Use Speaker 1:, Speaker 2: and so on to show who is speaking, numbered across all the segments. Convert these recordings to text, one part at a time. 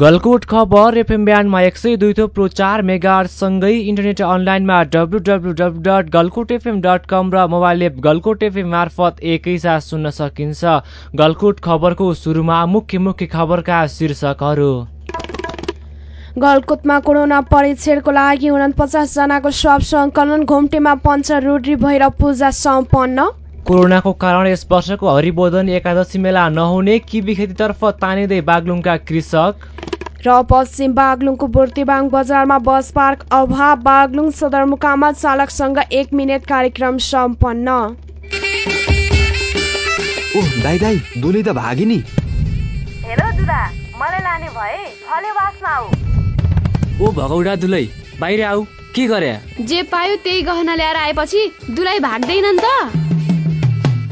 Speaker 1: गलकोट खबर एफएम ब्यान्डमा एक सय दुई थोप्रो चार मेगासँगै इन्टरनेट अनलाइनमा W W W dot Galkot FM dot com र मोबाइल एप गलकोट एफएम मार्फत एकैसाथ सुन्न सकिन्छ। गलकोट खबरको सुरुमा मुख्य मुख्य खबरका शीर्षकहरू।
Speaker 2: गलकुटमा कोरोना परीक्षणको लागि उनपचासजनाको स्वाब सङ्कलन घुम्टेमा पञ्चरुद्री भैरव पूजा सम्पन्न।
Speaker 1: कोरोनाको कारण यस वर्षको हरिबोधन एकादशी मेला नहुने किबी खेतीतर्फ तानिँदै बागलुङका कृषक।
Speaker 2: र पश्चिम बागलुङको बुर्तिबाङ बजारमा बस पार्क अभाव बागलुङ सदरमुकाममा चालकसँग एक मिनट कार्यक्रम सम्पन्न।
Speaker 3: ओह दाइ दाइ दुली त भागी नि
Speaker 4: हेर दुदा मलाई लाने भए फलेवासमा आऊ।
Speaker 1: ओ भगौडा दुलै बाहिर आऊ के गरे?
Speaker 5: जे पायो त्यही गहना ल्याएर आएपछि दुलाई भाग्दैनन् त।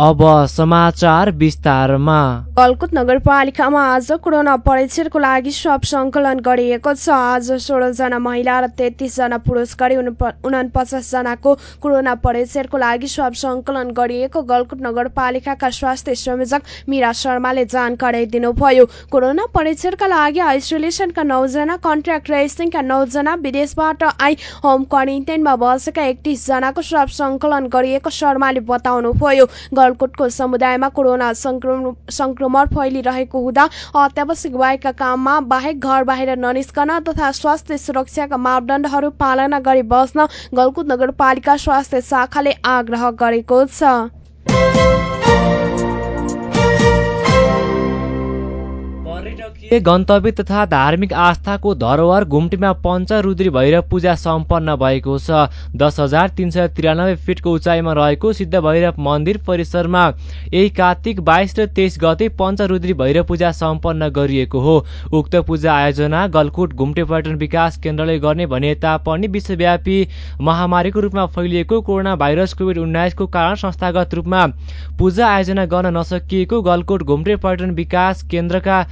Speaker 1: अब समाचार विस्तारमा।
Speaker 2: गलकुट नगरपालिकामा आज कोरोना परीक्षणको लागि स्वाब सङ्कलन गरिएको छ। आज सोह्रजना महिला र तेत्तिसजना पुरुष गरी उनपचासजनाको कोरोना परीक्षणको लागि स्वाब सङ्कलन गरिएको गलकुट नगरपालिकाका स्वास्थ्य संयोजक मिरा शर्माले जानकारी दिनुभयो। कोरोना परीक्षणका लागि आइसोलेसनका नौजना कन्ट्र्याक्ट ट्रेसिङका नौजना विदेशबाट आई होम क्वारेन्टाइनमा बसेका एकतिसजनाको स्वाब सङ्कलन गरिएको शर्माले बताउनुभयो। गलकोटको समुदायमा कोरोना संक्रमण फैलिरहेको हुँदा अत्यावश्यक भएका काममा बाहेक घर बाहिर ननिस्कन तथा स्वास्थ्य सुरक्षाका मापदण्डहरू पालना गरी बस्न गलकुट नगरपालिका स्वास्थ्य शाखाले आग्रह गरेको छ।
Speaker 1: पर्यटकीय गन्तव्य तथा धार्मिक आस्थाको धरोहर घुम्टीमा पञ्चरुद्री भैरव पूजा सम्पन्न भएको छ। दस हजार तिन सय त्रियानब्बे फिटको उचाइमा रहेको सिद्ध भैरव मन्दिर परिसरमा यही कार्तिक बाइस र तेइस गते पञ्चरुद्री भैरव पूजा सम्पन्न गरिएको हो। उक्त पूजा आयोजना गलकुट घुम्टे पर्यटन विकास केन्द्रले गर्ने भने तापनि विश्वव्यापी महामारीको रूपमा फैलिएको कोरोना भाइरस कोभिड उन्नाइसको कारण संस्थागत रूपमा पूजा आयोजना गर्न नसकिएको गलकोट घुम्टे पर्यटन विकास केन्द्रका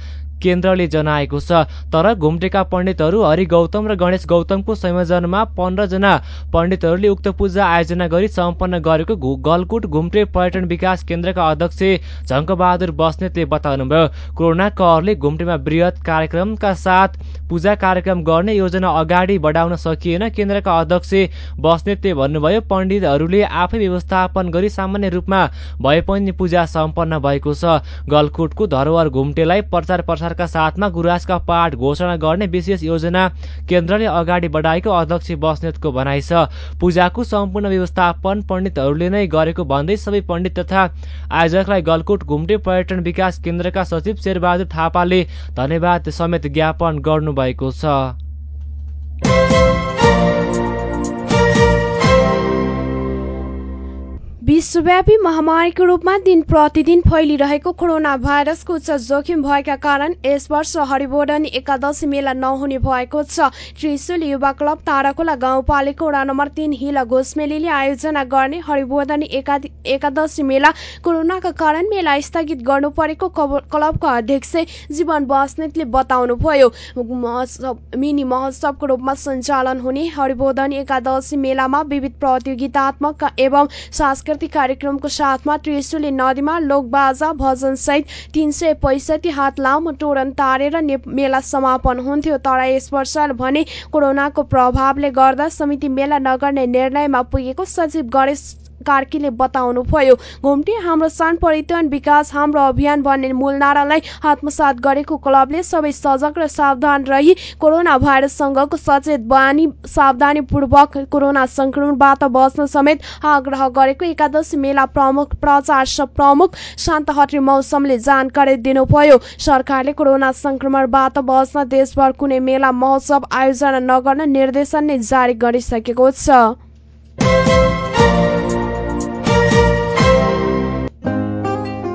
Speaker 1: केन्द्रले जनाएको छ। तर घुम्टेका पण्डितहरू हरि गौतम र गणेश गौतमको संयोजनमा पन्ध्रजना पण्डितहरूले उक्त पूजा आयोजना गरी सम्पन्न गरेको गलकुट घुम्टे पर्यटन विकास केन्द्रका अध्यक्ष झङ्कबहादुर बस्नेतले बताउनुभयो। कोरोना कहरले घुम्टेमा वृहत कार्यक्रमका साथ पूजा कार्यक्रम गर्ने योजना अगाडि बढाउन सकिएन। केन्द्रका अध्यक्ष बस्नेतले भन्नुभयो पण्डितहरूले आफै व्यवस्थापन गरी सामान्य रूपमा भए पनि पूजा सम्पन्न भएको छ। गलकुटको धरोहर घुम्टेलाई प्रचार प्रसारका साथमा गुराँसका पाठ घोषणा गर्ने विशेष योजना केन्द्रले अगाडि बढाएको अध्यक्ष बस्नेतको भनाइ छ। पूजाको सम्पूर्ण व्यवस्थापन पण्डितहरूले नै गरेको भन्दै सबै पण्डित तथा आयोजकलाई गलकुट घुम्टे पर्यटन विकास केन्द्रका सचिव शेरबहादुर थापाले धन्यवाद समेत ज्ञापन गर्नुभएको छ।
Speaker 2: विश्वव्यापी महामारीको रूपमा दिन प्रतिदिन फैलिरहेको कोरोना भाइरसको उच्च जोखिम भएका कारण यस वर्ष हरिबोधनी एकादशी मेला नहुने भएको छ। त्रिशुल युवा क्लब ताराकोला गाउँपालिका वडा नम्बर तीन हिल घोषमेलीले आयोजना गर्ने हरिबोधनी एका एकादशी मेला कोरोनाका कारण मेला स्थगित गर्नु परेको क्लबका अध्यक्ष जीवन बस्नेतले बताउनुभयो। मिनी महोत्सवको रूपमा सञ्चालन हुने हरिबोधनी एकादशी मेलामा विविध प्रतियोगितात्मक एवं सांस्कृतिक सांस्कृतिक कार्यक्रमको साथमा त्रिशुली नदीमा लोकबाजा भजनसहित तीन सय पैँसठी हात लामो तोरण तारेर मेला समापन हुन्थ्यो। तर यस वर्ष भने कोरोनाको प्रभावले गर्दा समिति मेला नगर्ने निर्णयमा पुगेको सचिव गणेश कार्कीले बताउनुभयो घुम्टी हाम्रो सान परिवर्तन विकास हाम्रो अभियान भन्ने मूल नारालाई आत्मसात गरेको क्लबले सबै सजग र सावधान रही कोरोना भाइरससँगको सचेत बानी सावधानीपूर्वक कोरोना संक्रमणबाट बच्न समेत आग्रह गरेको एकादशी मेला प्रमुख प्रचार प्रमुख शान्तहट्री मौसमले जानकारी दिनुभयो। सरकारले कोरोना संक्रमणबाट बच्न देशभर कुनै मेला महोत्सव आयोजना नगर्न निर्देशन नै जारी गरिसकेको छ।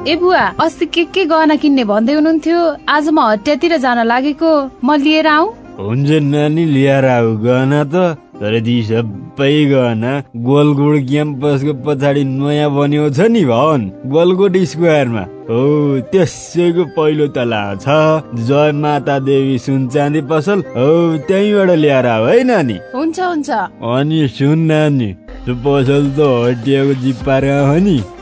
Speaker 6: ए बुवा अस्ति के के गहना किन्ने भन्दै हुनुहुन्थ्यो? आज म हटियातिर जान लागेको। म लिएर आऊ।
Speaker 7: हुन्छ नानी लिएर आऊ। गहना त तर ती सबै गहना गोलगोड क्याम्पसको पछाडि नयाँ बन्यो छ नि भवन। गोलगोड स्क्वायरमा। हो त्यसैको पहिलो तला छ। जय माता देवी सुन चाँदी पसल। हो त्यहीँबाट ल्याएर आऊ है नानी।
Speaker 6: हुन्छ हुन्छ।
Speaker 7: अनि सुन नानी त्यो पसल त हटियाको जिप्पारा हो नि।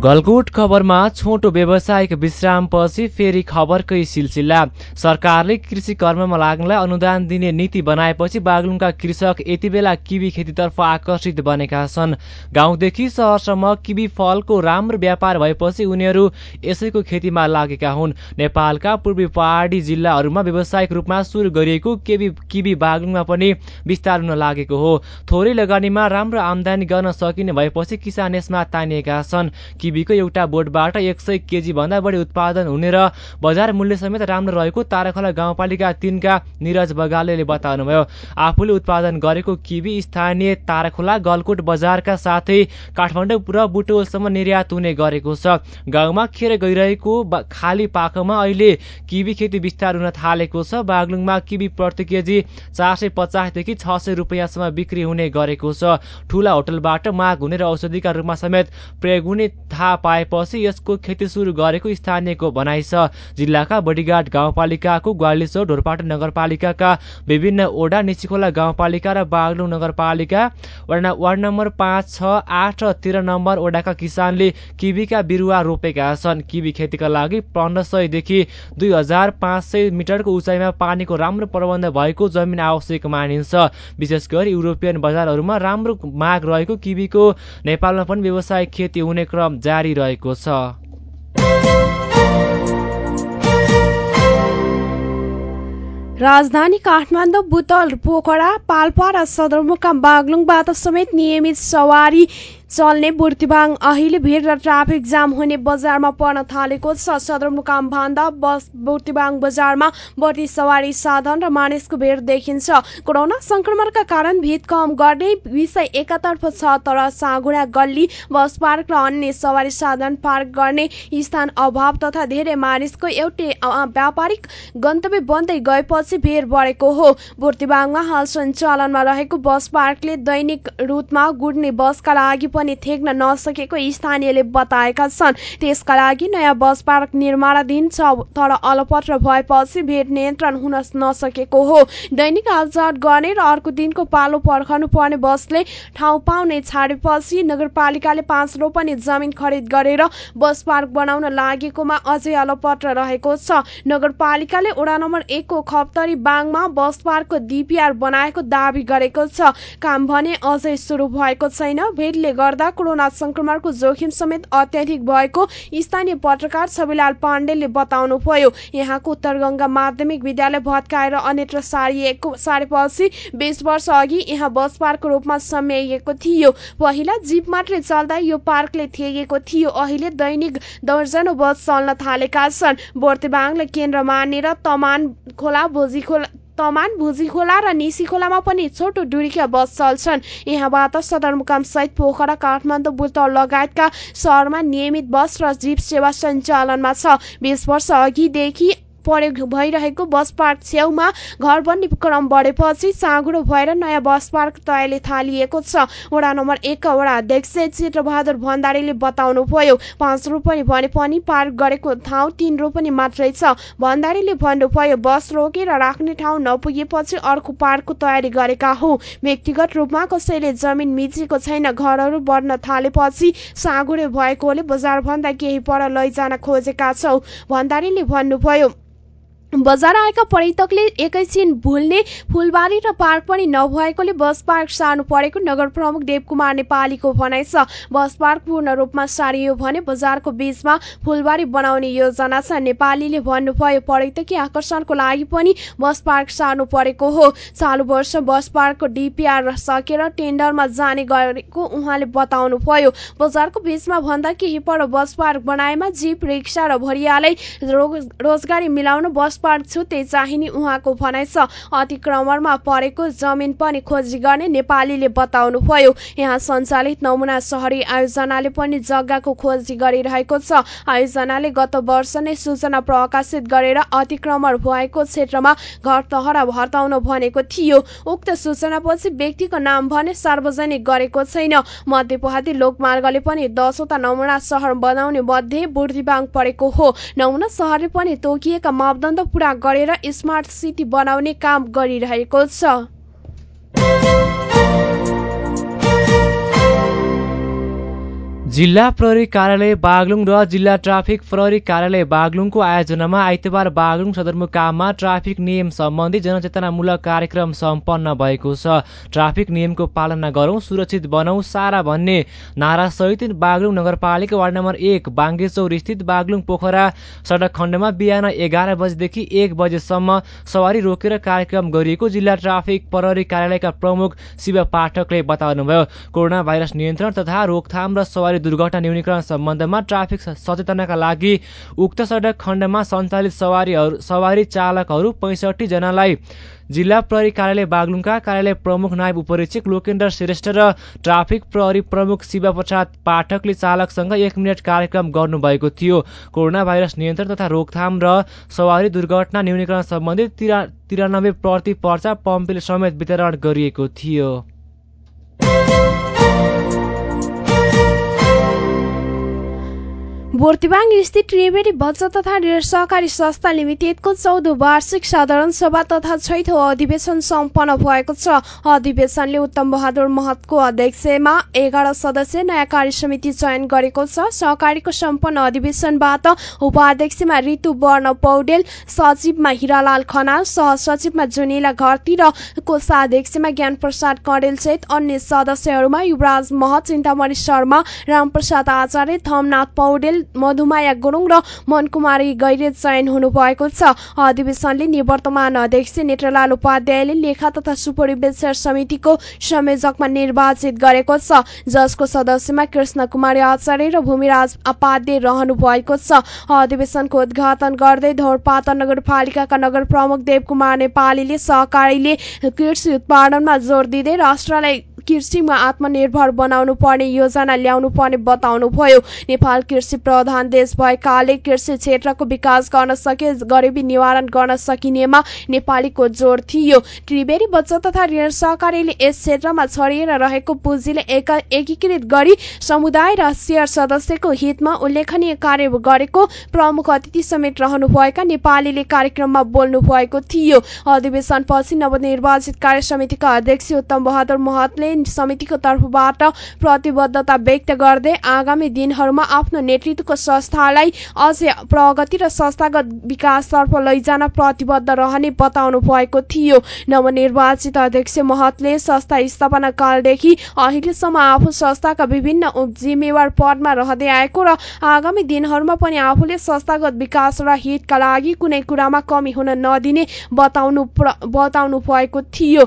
Speaker 1: गलकुट खबरमा छोटो व्यावसायिक विश्रामपछि फेरि खबरकै सिलसिला। सरकारले कृषि कर्ममा लाग्नलाई अनुदान दिने नीति बनाएपछि बागलुङका कृषक यति बेला किबी खेतीतर्फ आकर्षित बनेका छन्। गाउँदेखि सहरसम्म किबी फलको राम्रो व्यापार भएपछि उनीहरू यसैको खेतीमा लागेका हुन्। नेपालका पूर्वी पहाडी जिल्लाहरूमा व्यावसायिक रूपमा सुरु गरिएको केबी किबी बागलुङमा पनि विस्तार हुन लागेको हो। थोरै लगानीमा राम्रो आमदानी गर्न सकिने भएपछि किसान यसमा तानिएका छन्। किबीको एउटा बोटबाट एक सय केजीभन्दा बढी उत्पादन हुने र बजार मूल्य समेत राम्रो रहेको ताराखोला गाउँपालिका तिनका निरज बगालेले बताउनुभयो। आफूले उत्पादन गरेको किबी स्थानीय ताराखोला गलकोट बजारका साथै काठमाडौँ र बुटोलसम्म निर्यात हुने गरेको छ। गाउँमा खेर गइरहेको खाली पाखोमा अहिले किबी खेती विस्तार हुन थालेको छ। बागलुङमा किबी प्रति केजी चार सय पचासदेखि छ सय रुपियाँसम्म बिक्री हुने गरेको छ। ठुला होटलबाट माग हुने र औषधिका रूपमा समेत प्रयोग हुने थाहा पाएपछि यसको खेती सुरु गरेको स्थानीयको भनाइ छ। जिल्लाका बडीघाट गाउँपालिकाको ग्वालीचौर ढोरपाटा नगरपालिकाका विभिन्न ओडा निचिखोला गाउँपालिका र बागलुङ नगरपालिका वार्ड नम्बर पाँच छ आठ र तेह्र नम्बर ओडाका किसानले किबीका बिरुवा रोपेका छन्। किबी खेतीका लागि पन्ध्र सयदेखि दुई हजार पाँच सय मिटरको उचाइमा पानीको राम्रो प्रबन्ध भएको जमिन आवश्यक मानिन्छ। विशेष गरी युरोपियन बजारहरूमा राम्रो माग रहेको किबीको नेपालमा पनि व्यावसायिक खेती हुने क्रम जारी रहेको छ।
Speaker 2: राजधानी काठमाडौँ बुतल पोखरा पाल्पा र सदरमुकाम बागलुङबाट समेत नियमित सवारी चल्ने बुर्तिबाङ अहिले भिड र ट्राफिक जाम हुने बजारमा पर्न थालेको छ। सदरमुकाम भन्दा बस बुर्तिबाङ बजारमा बढी सवारी साधन र मानिसको भिड देखिन्छ। कोरोना संक्रमणका कारण भिड कम गर्ने विषय एकातर्फ छ तर साँगुडा गल्ली बस पार्क र अन्य सवारी साधन पार्क गर्ने स्थान अभाव तथा धेरै मानिसको एउटै व्यापारिक गन्तव्य बन्दै गएपछि भिड बढेको हो। बुर्तिबाङमा हाल सञ्चालनमा रहेको बस पार्कले दैनिक रूपमा गुड्ने बसका लागि पनि थेक्न नसकेको स्थानीयले बताएका छन्। त्यसका लागि नयाँ बस पार्क निर्माणाधीन छ तर अलपत्र भएपछि भेट नियन्त्रण हुन नसकेको हो। दैनिक आउजाट गर्ने र अर्को दिनको पालो पर्खनु पर्ने बसले ठाउँ पाउने छाडेपछि नगरपालिकाले पाँच रोपनी जमिन खरिद गरेर बस पार्क बनाउन लागेकोमा अझै अलपत्र रहेको छ। नगरपालिकाले वडा नम्बर एकको खप्तरी बाङमा बस पार्कको डिपिआर बनाएको दावी गरेको छ। काम भने अझै सुरु भएको छैन। भेटले गर्दा कोरोना संक्रमणको जोखिम समेत अत्याधिक भएको स्थानीय पत्रकार छविलाल पाण्डेले बताउनुभयो। यहाँको उत्तरगंगा माध्यमिक विद्यालय भत्काएर अन्यत्र सारिएको सारेपछि बिस वर्ष अघि यहाँ बस पार्कको रूपमा सम्याइएको थियो। पहिला जीप मात्रै चल्दा यो पार्कले थिएको थियो। अहिले दैनिक दर्जनौ बस चल्न थालेका छन्। बोर्तेबाङले केन्द्र मानेर तमान खोला भोजी खोला तमान भुजी खोला र निसी खोलामा पनि छोटो दूरीका बस चल्छन्। यहाँबाट सदरमुकाम सहित पोखरा काठमाडौँ बुटौल लगायतका सहरमा नियमित बस र जीप सेवा सञ्चालनमा छ। बिस वर्ष अघिदेखि प्रयोग भइरहेको बस पार्क छेउमा घर बन्ने क्रम बढेपछि साँगुरो भएर नयाँ बस पार्क तयारी थालिएको छ। वडा नम्बर एकका वडा अध्यक्ष चित्रबहादुर भण्डारीले बताउनुभयो पाँच रोपनी भने पनि पार्क गरेको ठाउँ तिन रोपनी मात्रै छ। भण्डारीले भन्नुभयो बस रोकेर राख्ने ठाउँ नपुगेपछि अर्को पार्कको तयारी गरेका हो। व्यक्तिगत रूपमा कसैले जमिन मिचेको छैन घरहरू बढ्न थालेपछि साँगुरे भएकोले बजारभन्दा केही पर लैजान खोजेका छौ। भण्डारीले भन्नुभयो बजार आएका पर्यटकले एकैछिन भुल्ने फुलबारी र पार्क पनि नभएकोले बस पार्क सार्नु परेको नगर प्रमुख देवकुमार नेपालीको भनाइ छ। बस पार्क पूर्ण रूपमा सारियो भने बजारको बीचमा फुलबारी बनाउने योजना छ। नेपालीले भन्नुभयो पर्यटकीय आकर्षणको लागि पनि बस पार्क सार्नु परेको हो। चालु वर्ष बस पार्कको डिपिआर सकेर टेन्डरमा जाने गरेको उहाँले बताउनुभयो। बजारको बीचमा भन्दा केही पर बस पार्क बनाएमा जीप रिक्सा र भरियालाई रोजगारी मिलाउन बस पार्क छुट्टै चाहिने उहाँको भनाइ छ। अतिक्रमणमा परेको जमिन पनि खोजी गर्ने नेपालीले बताउनुभयो। यहाँ सञ्चालित नमुना सहरी आयोजनाले पनि जग्गाको खोजी गरिरहेको छ। आयोजनाले गत वर्ष नै सूचना प्रकाशित गरेर अतिक्रमण भएको क्षेत्रमा घर तहरा हटाउन भनेको थियो। उक्त सूचनापछि व्यक्तिको नाम भने सार्वजनिक गरेको छैन। मध्यपहाती लोकमार्गले पनि दसवटा नमुना सहर बनाउने मध्ये बुर्दिबाङ परेको हो। नमुना सहरले पनि तोकिएका मापदण्ड पूरा गरेर स्मार्ट सिटी बनाउने काम गरिरहेको छ।
Speaker 1: जिल्ला प्रहरी कार्यालय बागलुङ र जिल्ला ट्राफिक प्रहरी कार्यालय बागलुङको आयोजनामा आइतबार बागलुङ सदरमुकाममा ट्राफिक नियम सम्बन्धी जनचेतनामूलक कार्यक्रम सम्पन्न भएको छ। ट्राफिक नियमको पालना गरौँ सुरक्षित बनाऊ सारा भन्ने नारासहित बागलुङ नगरपालिका वार्ड नम्बर एक बाङ्गेचौर स्थित बागलुङ पोखरा सडक खण्डमा बिहान एघार बजेदेखि एक बजेसम्म सवारी रोकेर कार्यक्रम गरिएको जिल्ला ट्राफिक प्रहरी कार्यालयका प्रमुख शिव पाठकले बताउनुभयो। कोरोना भाइरस नियन्त्रण तथा रोकथाम र सवारी दुर्घटना न्यूनीकरण सम्बन्धमा ट्राफिक सचेतनाका लागि उक्त सडक खण्डमा सञ्चालित सवारीहरू सवारी चालकहरू पैँसठी जनालाई जिल्ला प्रहरी कार्यालय बागलुङका कार्यालय प्रमुख नायब उपरीक्षक लोकेन्द्र श्रेष्ठ र ट्राफिक प्रहरी प्रमुख शिव प्रसाद पाठकले चालकसँग एक मिनट कार्यक्रम गर्नुभएको थियो। कोरोना भाइरस नियन्त्रण तथा रोकथाम र सवारी दुर्घटना न्यूनीकरण सम्बन्धी तिरा तिरानब्बे प्रति पर्चा पम्पीले समेत वितरण गरिएको थियो।
Speaker 2: बोर्तिबाङ स्थित त्रिवेणी बचत तथा सहकारी संस्था लिमिटेडको चौधौँ वार्षिक साधारण सभा तथा छैठौँ अधिवेशन सम्पन्न भएको छ। अधिवेशनले उत्तम बहादुर महतको अध्यक्षमा एघार सदस्य नयाँ कार्य समिति चयन गरेको छ। सहकारीको सम्पन्न अधिवेशनबाट उपाध्यक्षमा ऋतु वर्ण पौडेल सचिवमा हिरालाल खनाल सहसचिवमा जुनिला घरती र कोषाध्यक्षमा ज्ञान प्रसाद कडेल सहित अन्य सदस्यहरूमा युवराज महत चिन्तामणि शर्मा रामप्रसाद आचार्य थमनाथ पौडेल मधुमाया गुरुङ र मनकुमारी गैरे चयन हुनुभएको छ। अधिवेशनले निवर्तमान अध्यक्ष नेत्रलाल उपाध्यायले लेखा तथा सुपरिवेक्षण समितिको संयोजकमा निर्वाचित गरेको छ। जसको सदस्यमा कृष्ण कुमारी आचार्य र भूमिराज उपाध्याय रहनु भएको छ। अधिवेशनको उद्घाटन गर्दै धौरपाता नगरपालिकाका नगर प्रमुख देवकुमार नेपालीले सहकारीले कृषि उत्पादनमा जोड दिँदै राष्ट्रलाई कृषिमा आत्मनिर्भर बनाउनु पर्ने योजना ल्याउनु पर्ने बताउनुभयो। नेपाल कृषि प्रधान देश भएकाले कृषि क्षेत्रको विकास गर्न सके गरिबी निवारण गर्न सकिनेमा नेपालीको जोड थियो। त्रिवेणी बचत तथा ऋण सहकारीले यस क्षेत्रमा छरिएर रहेको पुँजीले एकीकृत गरी समुदाय र सेयर सदस्यको हितमा उल्लेखनीय कार्य गरेको प्रमुख अतिथि समेत रहनुभएका नेपालीले कार्यक्रममा बोल्नु भएको थियो। अधिवेशनपछि नवनिर्वाचित कार्य समितिका अध्यक्ष उत्तम बहादुर महतले समितिको तर्फबाट प्रतिबद्धता व्यक्त गर्दै आगामी दिनहरूमा आफ्नो नेतृत्वको संस्थालाई अझै प्रगति र संस्थागत विकासतर्फ लैजान प्रतिबद्ध रहने बताउनु भएको थियो। नवनिर्वाचित अध्यक्ष महतले संस्था स्थापना कालदेखि अहिलेसम्म आफू संस्थाका विभिन्न जिम्मेवार पदमा रहँदै आएको र आगामी दिनहरूमा पनि आफूले संस्थागत विकास र हितका लागि कुनै कुरामा कमी हुन नदिने बताउनु बताउनु भएको थियो।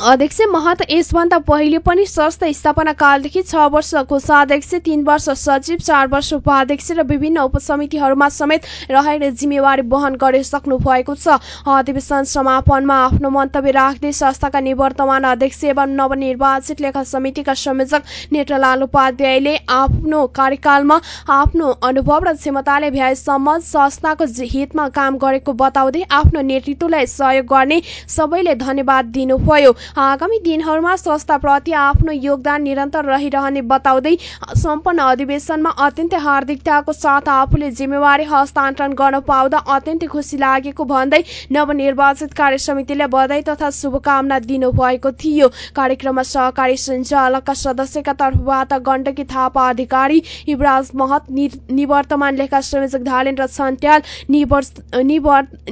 Speaker 2: अध्यक्ष महत यसभन्दा पहिले पनि संस्था स्थापना कालदेखि छ वर्ष कोषाध्यक्ष तीन वर्ष सचिव चार वर्ष उपाध्यक्ष र विभिन्न उपसमितिहरूमा समेत रहेर जिम्मेवारी वहन गरिसक्नु भएको छ। अधिवेशन समापनमा आफ्नो मन्तव्य राख्दै संस्थाका निवर्तमान अध्यक्ष एवं नवनिर्वाचित लेखा समितिका संयोजक नेत्रलाल उपाध्यायले आफ्नो कार्यकालमा आफ्नो अनुभव र क्षमताले भ्याएसम्म संस्थाको हितमा काम गरेको बताउँदै आफ्नो नेतृत्वलाई सहयोग गर्ने सबैले धन्यवाद दिनुभयो। आगामी दिनहरूमा संस्थाप्रति आफ्नो योगदान निरन्तर रहिरहने बताउँदै सम्पन्न अधिवेशनमा अत्यन्तै हार्दिकताको साथ आफूले जिम्मेवारी हस्तान्तरण गर्न पाउँदा अत्यन्तै खुसी लागेको भन्दै नवनिर्वाचित कार्य समितिले बधाई तथा शुभकामना दिनुभएको थियो। कार्यक्रममा सहकारी सञ्चालकका सदस्यका तर्फबाट गण्डकी थापा अधिकारी युवराज महत निवर्तमान लेखा संयोजक धालेन्द्र छन्ट्याल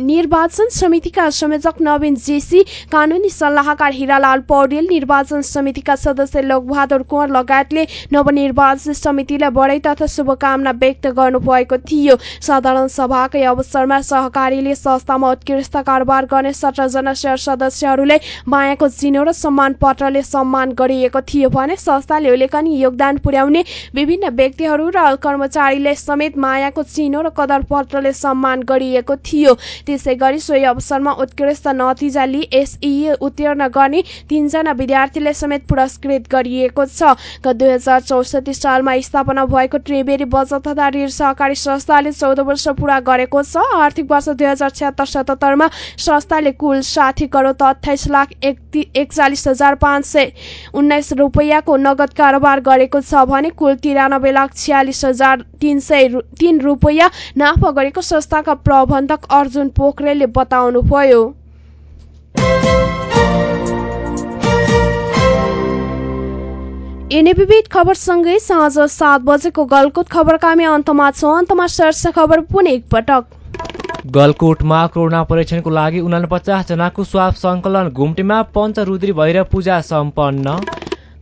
Speaker 2: निर्वाचन समितिका संयोजक नवीन जेसी कानूनी सल्लाहकार हिरालाल पौडेल निर्वाचन समितिका सदस्य लोकबहादुर कुँवर लगायतले नवनिर्वाचित समितिलाई बढाई तथा शुभकामना व्यक्त गर्नुभएको थियो। साधारण सभाकै अवसरमा सहकारीले संस्थामा उत्कृष्ट कारोबार गर्ने सत्रजना शेयर सदस्यहरूलाई मायाको चिनो र सम्मान पत्रले सम्मान गरिएको थियो भने संस्थाले उल्लेखनीय योगदान पुर्याउने विभिन्न व्यक्तिहरू र कर्मचारीले समेत मायाको चिनो र कदर पत्रले सम्मान गरिएको थियो। त्यसै गरी सोही अवसरमा उत्कृष्ट नतिजा लिई एसई उत्तीर्ण गर्ने तीनजना विद्यार्थीलाई समेत पुरस्कृत गरिएको छ। गत दुई हजार चौसठी सालमा स्थापना भएको त्रिवेणी बचत तथा ऋण सहकारी संस्थाले चौध वर्ष पूरा गरेको छ। आर्थिक वर्ष दुई हजार छ्यात्तर सतहत्तरमा संस्थाले कुल साठी करोड अठाइस लाख एकचालिस हजार पाँच सय उन्नाइस रुपियाँको नगद कारोबार गरेको छ भने कुल तिरानब्बे लाख छ्यालिस हजार तिन सय तिन रुपियाँ नाफा गरेको संस्थाका प्रबन्धक अर्जुन पोखरेलले बताउनुभयो। विविध खबरसँगै साँझ सात बजेको गलकुट खबरका हामी अन्तमा छौँ। अन्तमा शीर्ष खबर पुनः एकपटक
Speaker 1: गलकोटमा कोरोना परीक्षणको लागि उनापचास जनाको स्वाब सङ्कलन। घुम्टीमा पञ्चरुद्री भएर पूजा सम्पन्न।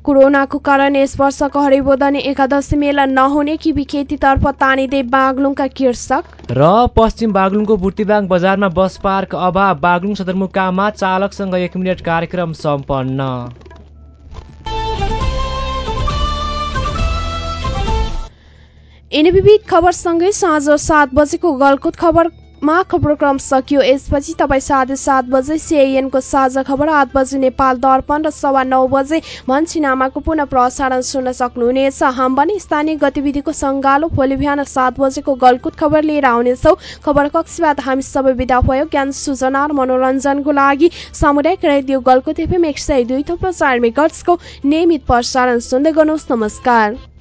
Speaker 2: कोरोनाको कारण यस वर्षको हरिबोधनी एकादशी मेला नहुने किबी खेतीतर्फ तानिँदै बागलुङका कृषक।
Speaker 1: र पश्चिम बागलुङको बुर्तिबाङ बजारमा बस पार्क अभाव। बागलुङ सदरमुकाममा चालकसँग एक मिनट कार्यक्रम सम्पन्न।
Speaker 2: विविध खबरसँगै साँझ सात बजेको गलकुत खबरमा खबरक्रम सकियो। यसपछि तपाईँ साढे सात बजे सिआइएनको साझा खबर आठ बजे नेपाल दर्पण र सवा नौ बजे भन्छिनामाको पुनः प्रसारण सुन्न सक्नुहुनेछ। हम पनि स्थानीय गतिविधिको सङ्गालो भोलि बिहान सात बजेको गलकुत खबर लिएर आउनेछौँ। खबर कक्षबाट हामी सबै विदा भयो। ज्ञान सूचना र मनोरञ्जनको लागि सामुदायिक रेडियो गलकुत एफएम एक सय दुई थप्लो चार मेगर्सको नियमित प्रसारण सुन्दै गर्नुहोस्। नमस्कार।